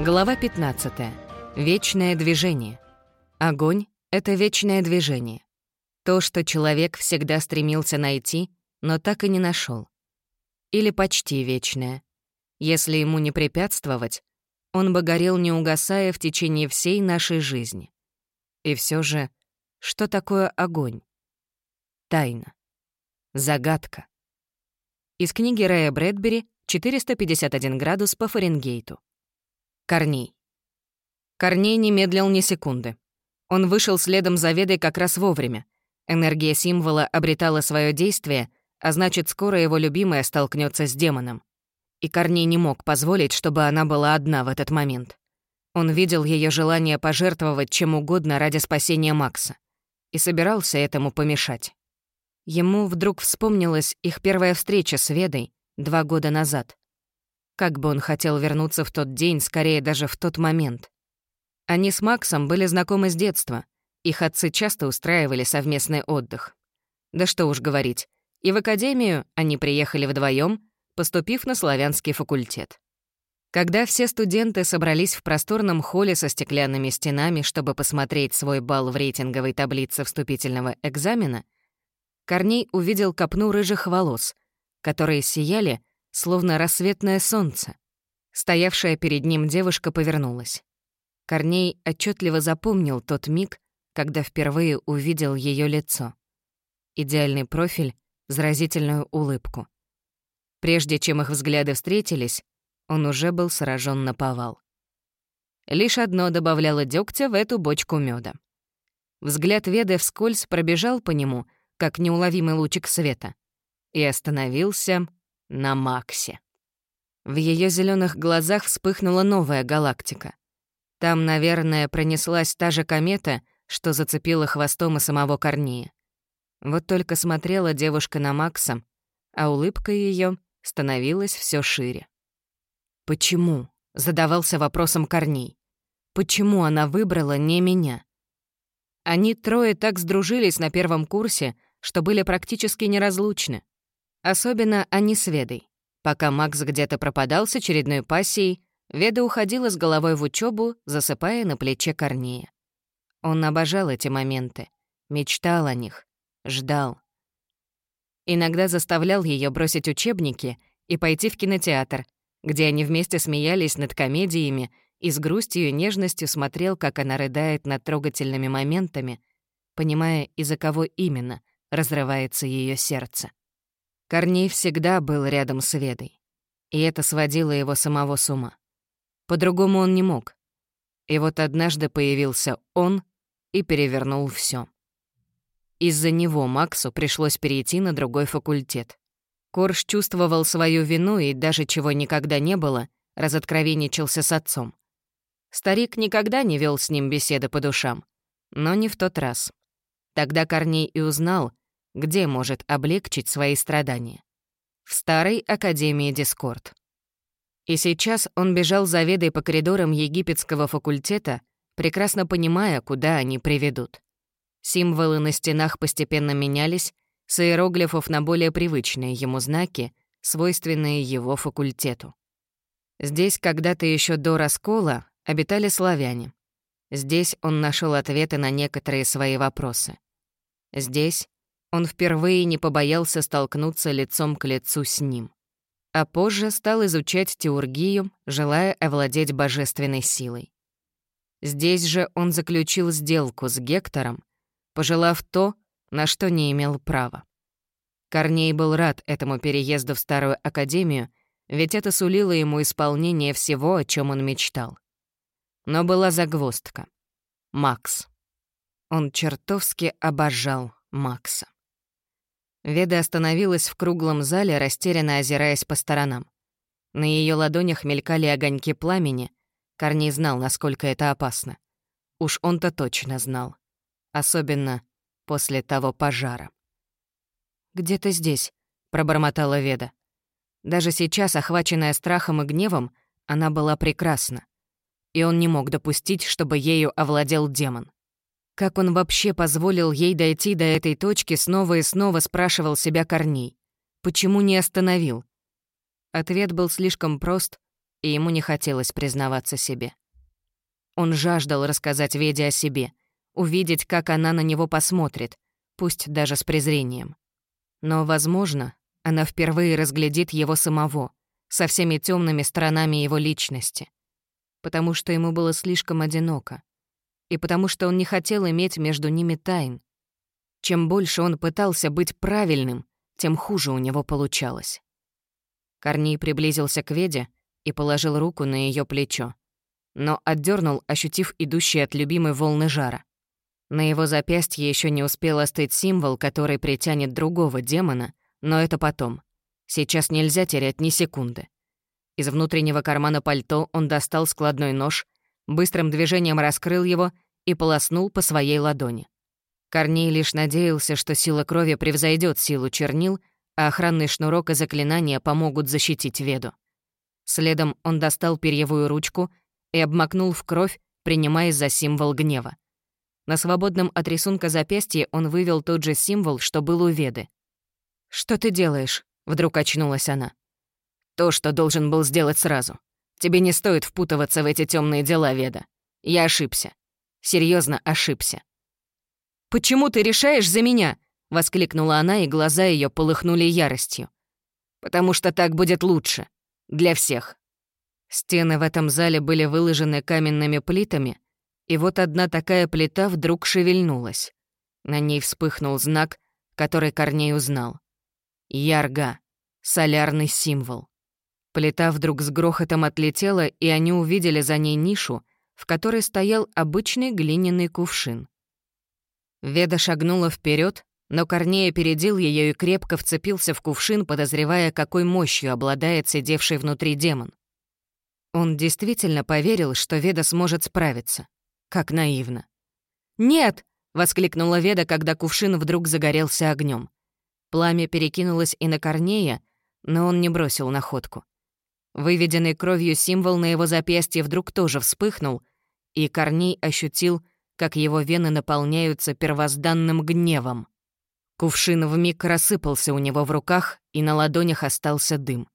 Глава 15. Вечное движение. Огонь — это вечное движение. То, что человек всегда стремился найти, но так и не нашел. Или почти вечное. Если ему не препятствовать, он бы горел не угасая в течение всей нашей жизни. И все же, что такое огонь? Тайна. Загадка. Из книги Рэя Брэдбери «451 градус по Фаренгейту». Корней. Корней не медлил ни секунды. Он вышел следом за Ведой как раз вовремя. Энергия символа обретала свое действие, а значит, скоро его любимая столкнется с демоном. И Корней не мог позволить, чтобы она была одна в этот момент. Он видел ее желание пожертвовать чем угодно ради спасения Макса и собирался этому помешать. Ему вдруг вспомнилась их первая встреча с Ведой два года назад. Как бы он хотел вернуться в тот день, скорее даже в тот момент. Они с Максом были знакомы с детства. Их отцы часто устраивали совместный отдых. Да что уж говорить. И в академию они приехали вдвоем, поступив на славянский факультет. Когда все студенты собрались в просторном холле со стеклянными стенами, чтобы посмотреть свой балл в рейтинговой таблице вступительного экзамена, Корней увидел копну рыжих волос, которые сияли, словно рассветное солнце. Стоявшая перед ним девушка повернулась. Корней отчетливо запомнил тот миг, когда впервые увидел ее лицо. Идеальный профиль, заразительную улыбку. Прежде чем их взгляды встретились, он уже был сражен на повал. Лишь одно добавляло дегтя в эту бочку меда. Взгляд Веды вскользь пробежал по нему, как неуловимый лучик света, и остановился на Максе. В ее зеленых глазах вспыхнула новая галактика. Там, наверное, пронеслась та же комета, что зацепила хвостом и самого Корнея. Вот только смотрела девушка на Макса, а улыбка ее становилась все шире. «Почему?» — задавался вопросом Корней. «Почему она выбрала не меня?» Они трое так сдружились на первом курсе, что были практически неразлучны. Особенно они с Ведой. Пока Макс где-то пропадал с очередной пассией, Веда уходила с головой в учебу, засыпая на плече Корнея. Он обожал эти моменты, мечтал о них, ждал. Иногда заставлял ее бросить учебники и пойти в кинотеатр, где они вместе смеялись над комедиями и с грустью и нежностью смотрел, как она рыдает над трогательными моментами, понимая, из-за кого именно разрывается ее сердце. Корней всегда был рядом с Ведой, и это сводило его самого с ума. По-другому он не мог. И вот однажды появился он и перевернул все. Из-за него Максу пришлось перейти на другой факультет. Корж чувствовал свою вину и даже чего никогда не было, разоткровенничался с отцом. Старик никогда не вел с ним беседы по душам, но не в тот раз. Тогда Корней и узнал, где может облегчить свои страдания. В старой Академии Дискорд. И сейчас он бежал за Ведой по коридорам египетского факультета, прекрасно понимая, куда они приведут. Символы на стенах постепенно менялись, с иероглифов на более привычные ему знаки, свойственные его факультету. Здесь когда-то еще до раскола обитали славяне. Здесь он нашел ответы на некоторые свои вопросы. Здесь он впервые не побоялся столкнуться лицом к лицу с ним. А позже стал изучать теургию, желая овладеть божественной силой. Здесь же он заключил сделку с Гектором, пожелав то, на что не имел права. Корней был рад этому переезду в Старую Академию, ведь это сулило ему исполнение всего, о чем он мечтал. Но была загвоздка. Макс. Он чертовски обожал Макса. Веда остановилась в круглом зале, растерянно озираясь по сторонам. На ее ладонях мелькали огоньки пламени. Корней знал, насколько это опасно. Уж он-то точно знал. Особенно после того пожара. «Где-то здесь», — пробормотала Веда. Даже сейчас, охваченная страхом и гневом, она была прекрасна. И он не мог допустить, чтобы ею овладел демон. Как он вообще позволил ей дойти до этой точки, снова и снова спрашивал себя Корней. Почему не остановил? Ответ был слишком прост и ему не хотелось признаваться себе. Он жаждал рассказать Веде о себе, увидеть, как она на него посмотрит, пусть даже с презрением. Но, возможно, она впервые разглядит его самого, со всеми темными сторонами его личности, потому что ему было слишком одиноко, и потому что он не хотел иметь между ними тайн. Чем больше он пытался быть правильным, тем хуже у него получалось. Корней приблизился к Веде и положил руку на ее плечо, но отдернул, ощутив идущие от любимой волны жара. На его запястье еще не успел остыть символ, который притянет другого демона, но это потом. Сейчас нельзя терять ни секунды. Из внутреннего кармана пальто он достал складной нож, быстрым движением раскрыл его и полоснул по своей ладони. Корней лишь надеялся, что сила крови превзойдет силу чернил, а охранный шнурок и заклинания помогут защитить Веду. Следом он достал перьевую ручку и обмакнул в кровь, принимаясь за символ гнева. На свободном от рисунка запястье он вывел тот же символ, что был у Веды. «Что ты делаешь?» — вдруг очнулась она. «То, что должен был сделать сразу. Тебе не стоит впутываться в эти темные дела, Веда. Я ошибся. Серьезно ошибся». «Почему ты решаешь за меня?» — воскликнула она, и глаза ее полыхнули яростью. «Потому что так будет лучше. Для всех». Стены в этом зале были выложены каменными плитами, и вот одна такая плита вдруг шевельнулась. На ней вспыхнул знак, который Корней узнал. Ярга. Солярный символ. Плита вдруг с грохотом отлетела, и они увидели за ней нишу, в которой стоял обычный глиняный кувшин. Веда шагнула вперед, но Корней опередил ее и крепко вцепился в кувшин, подозревая, какой мощью обладает сидевший внутри демон. Он действительно поверил, что Веда сможет справиться. Как наивно. «Нет!» — воскликнула Веда, когда кувшин вдруг загорелся огнем. Пламя перекинулось и на Корнея, но он не бросил находку. Выведенный кровью символ на его запястье вдруг тоже вспыхнул, и Корней ощутил, как его вены наполняются первозданным гневом. Кувшин вмиг рассыпался у него в руках, и на ладонях остался дым.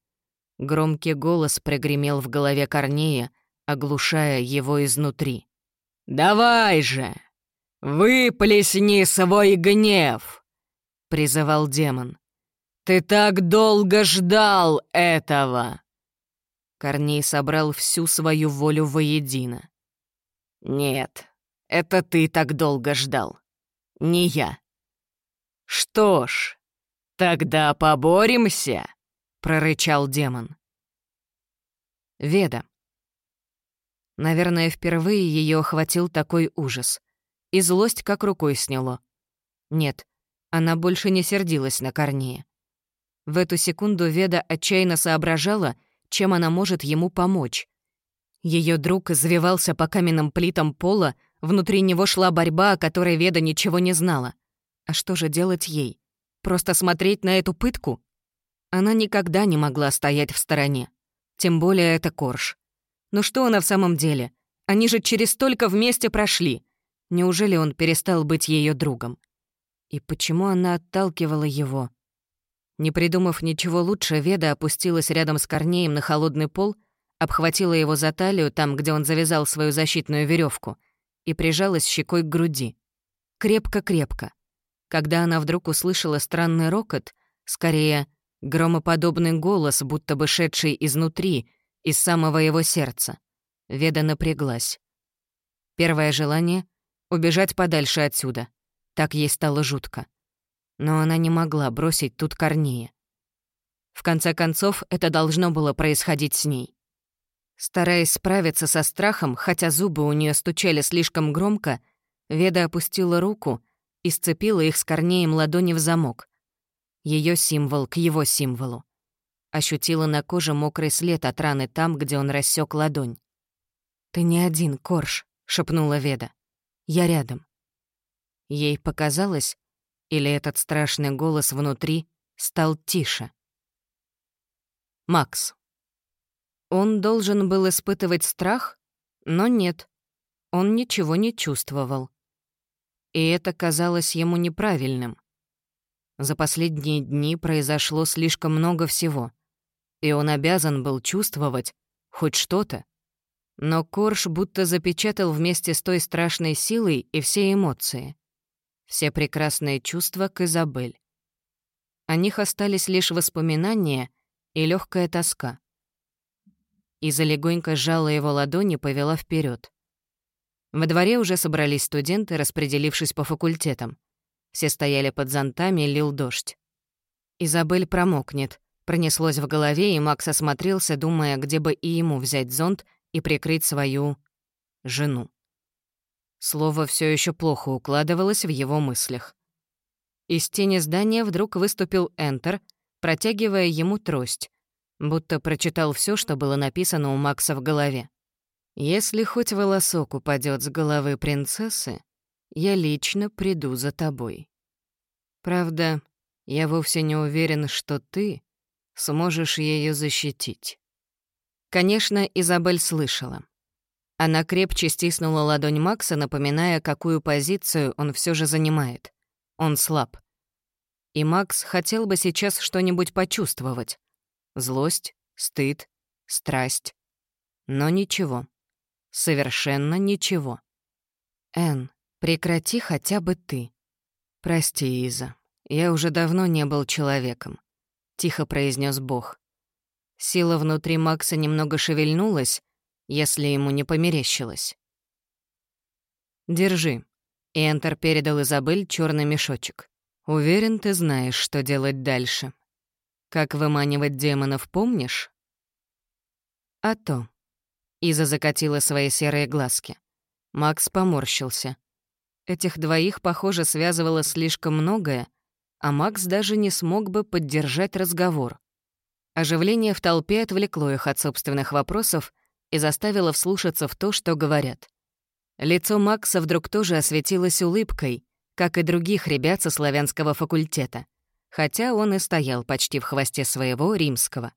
Громкий голос прогремел в голове Корнея, оглушая его изнутри. «Давай же! Выплесни свой гнев!» — призывал демон. «Ты так долго ждал этого!» Корней собрал всю свою волю воедино. «Нет, это ты так долго ждал, не я». «Что ж, тогда поборемся!» — прорычал демон. Веда. Наверное, впервые ее охватил такой ужас. И злость как рукой сняло. Нет, она больше не сердилась на Корнея. В эту секунду Веда отчаянно соображала, чем она может ему помочь. Ее друг извивался по каменным плитам пола, внутри него шла борьба, о которой Веда ничего не знала. А что же делать ей? Просто смотреть на эту пытку? Она никогда не могла стоять в стороне. Тем более это Корж. Но что она в самом деле? Они же через столько вместе прошли. Неужели он перестал быть ее другом? И почему она отталкивала его? Не придумав ничего лучше, Веда опустилась рядом с Корнеем на холодный пол, обхватила его за талию там, где он завязал свою защитную веревку, и прижалась щекой к груди. Крепко-крепко. Когда она вдруг услышала странный рокот, скорее, громоподобный голос, будто бы шедший изнутри, из самого его сердца. Веда напряглась. Первое желание — убежать подальше отсюда. Так ей стало жутко. Но она не могла бросить тут Корнея. В конце концов, это должно было происходить с ней. Стараясь справиться со страхом, хотя зубы у нее стучали слишком громко, Веда опустила руку и сцепила их с Корнеем ладони в замок. Ее символ к его символу. Ощутила на коже мокрый след от раны там, где он рассек ладонь. «Ты не один, Корж», — шепнула Веда. «Я рядом». Ей показалось, или этот страшный голос внутри стал тише. Макс. Он должен был испытывать страх, но нет, он ничего не чувствовал. И это казалось ему неправильным. За последние дни произошло слишком много всего — и он обязан был чувствовать, хоть что-то. Но Корж будто запечатал вместе с той страшной силой и все эмоции. Все прекрасные чувства к Изабель. О них остались лишь воспоминания и легкая тоска. Иза легонько сжала его ладони и повела вперед. Во дворе уже собрались студенты, распределившись по факультетам. Все стояли под зонтами, лил дождь. Изабель промокнет. Пронеслось в голове, и Макс осмотрелся, думая, где бы и ему взять зонт и прикрыть свою... жену. Слово все еще плохо укладывалось в его мыслях. Из тени здания вдруг выступил Энтер, протягивая ему трость, будто прочитал все, что было написано у Макса в голове. «Если хоть волосок упадет с головы принцессы, я лично приду за тобой. Правда, я вовсе не уверен, что ты сможешь ее защитить. Конечно, Изабель слышала. Она крепче стиснула ладонь Макса, напоминая, какую позицию он все же занимает. Он слаб. И Макс хотел бы сейчас что-нибудь почувствовать. Злость, стыд, страсть. Но ничего. Совершенно ничего. Эн, прекрати хотя бы ты. Прости, Иза. «Я уже давно не был человеком», — тихо произнес Бог. Сила внутри Макса немного шевельнулась, если ему не померещилось. «Держи», — Энтер передал Изабель черный мешочек. «Уверен, ты знаешь, что делать дальше. Как выманивать демонов, помнишь?» «А то». Иза закатила свои серые глазки. Макс поморщился. Этих двоих, похоже, связывало слишком многое, а Макс даже не смог бы поддержать разговор. Оживление в толпе отвлекло их от собственных вопросов и заставило вслушаться в то, что говорят. Лицо Макса вдруг тоже осветилось улыбкой, как и других ребят со славянского факультета, хотя он и стоял почти в хвосте своего римского.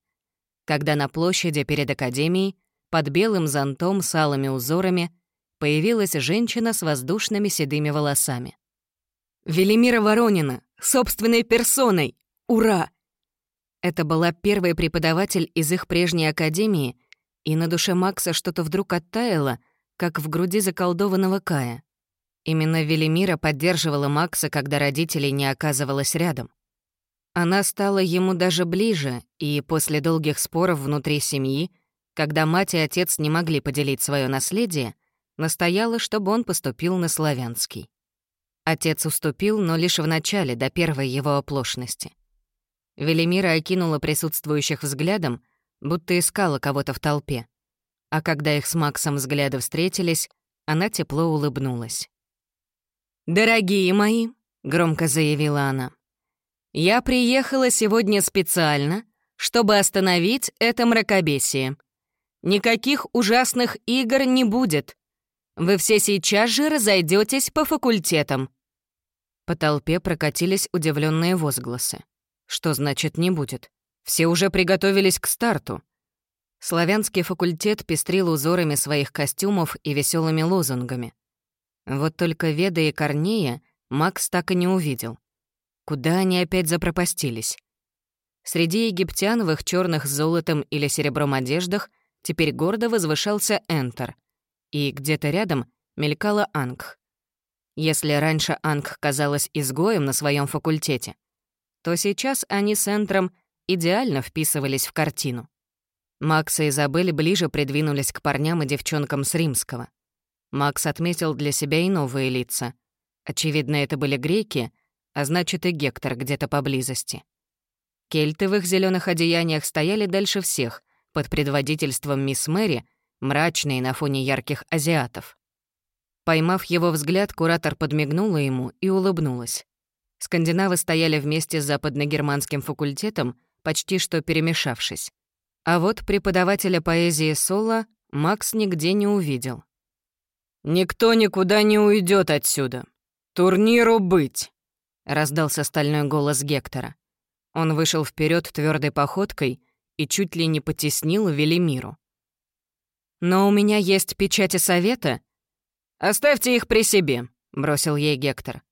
Когда на площади перед академией под белым зонтом с алыми узорами появилась женщина с воздушными седыми волосами. «Велимира Воронина! Собственной персоной! Ура!» Это была первый преподаватель из их прежней академии, и на душе Макса что-то вдруг оттаяло, как в груди заколдованного Кая. Именно Велимира поддерживала Макса, когда родителей не оказывалось рядом. Она стала ему даже ближе, и после долгих споров внутри семьи, когда мать и отец не могли поделить свое наследие, настояла, чтобы он поступил на славянский. Отец уступил, но лишь в начале, до первой его оплошности. Велимира окинула присутствующих взглядом, будто искала кого-то в толпе. А когда их с Максом взгляды встретились, она тепло улыбнулась. «Дорогие мои», — громко заявила она, — «я приехала сегодня специально, чтобы остановить это мракобесие. Никаких ужасных игр не будет. Вы все сейчас же разойдетесь по факультетам». По толпе прокатились удивленные возгласы. Что значит «не будет»? Все уже приготовились к старту. Славянский факультет пестрил узорами своих костюмов и веселыми лозунгами. Вот только Веда и Корнея Макс так и не увидел. Куда они опять запропастились? Среди египтян в их черных с золотом или серебром одеждах теперь гордо возвышался Энтер, и где-то рядом мелькала Анг. Если раньше Анг казалась изгоем на своем факультете, то сейчас они с Энтром идеально вписывались в картину. Макс и Изабель ближе придвинулись к парням и девчонкам с римского. Макс отметил для себя и новые лица. Очевидно, это были греки, а значит и Гектор где-то поблизости. Кельты в их зеленых одеяниях стояли дальше всех, под предводительством мисс Мэри, мрачные на фоне ярких азиатов. Поймав его взгляд, куратор подмигнула ему и улыбнулась. Скандинавы стояли вместе с западногерманским факультетом, почти что перемешавшись. А вот преподавателя поэзии Соло Макс нигде не увидел. «Никто никуда не уйдет отсюда. Турниру быть!» — раздался стальной голос Гектора. Он вышел вперед твердой походкой и чуть ли не потеснил Велимиру. «Но у меня есть печати совета». «Оставьте их при себе», — бросил ей Гектор.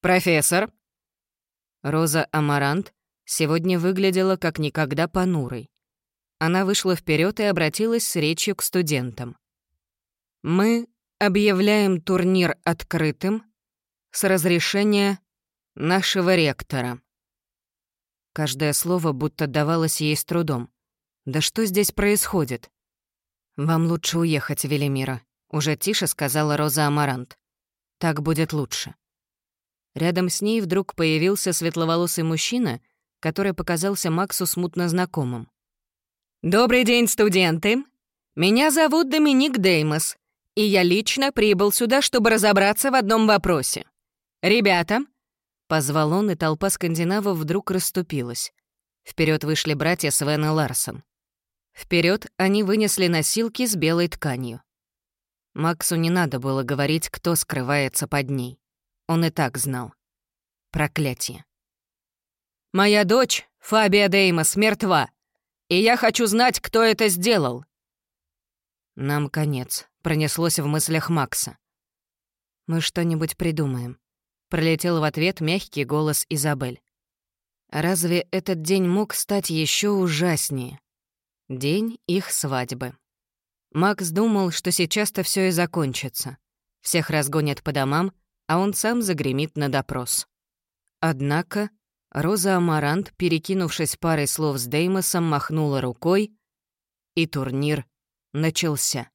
«Профессор». Роза Амарант сегодня выглядела как никогда понурой. Она вышла вперед и обратилась с речью к студентам. «Мы объявляем турнир открытым с разрешения нашего ректора». Каждое слово будто давалось ей с трудом. «Да что здесь происходит?» «Вам лучше уехать, Велимира», — уже тише сказала Роза Амарант. «Так будет лучше». Рядом с ней вдруг появился светловолосый мужчина, который показался Максу смутно знакомым. «Добрый день, студенты! Меня зовут Доминик Деймос, и я лично прибыл сюда, чтобы разобраться в одном вопросе. Ребята!» Позвал он, и толпа скандинавов вдруг расступилась. Вперед вышли братья Свен и Ларсон. Вперед они вынесли носилки с белой тканью. Максу не надо было говорить, кто скрывается под ней. Он и так знал. Проклятие. «Моя дочь, Фабия Деймос, мертва!» И я хочу знать, кто это сделал». «Нам конец», — пронеслось в мыслях Макса. «Мы что-нибудь придумаем», — пролетел в ответ мягкий голос Изабель. «Разве этот день мог стать еще ужаснее?» День их свадьбы. Макс думал, что сейчас-то все и закончится. Всех разгонят по домам, а он сам загремит на допрос. Однако Роза Амарант, перекинувшись парой слов с Деймосом, махнула рукой, и турнир начался.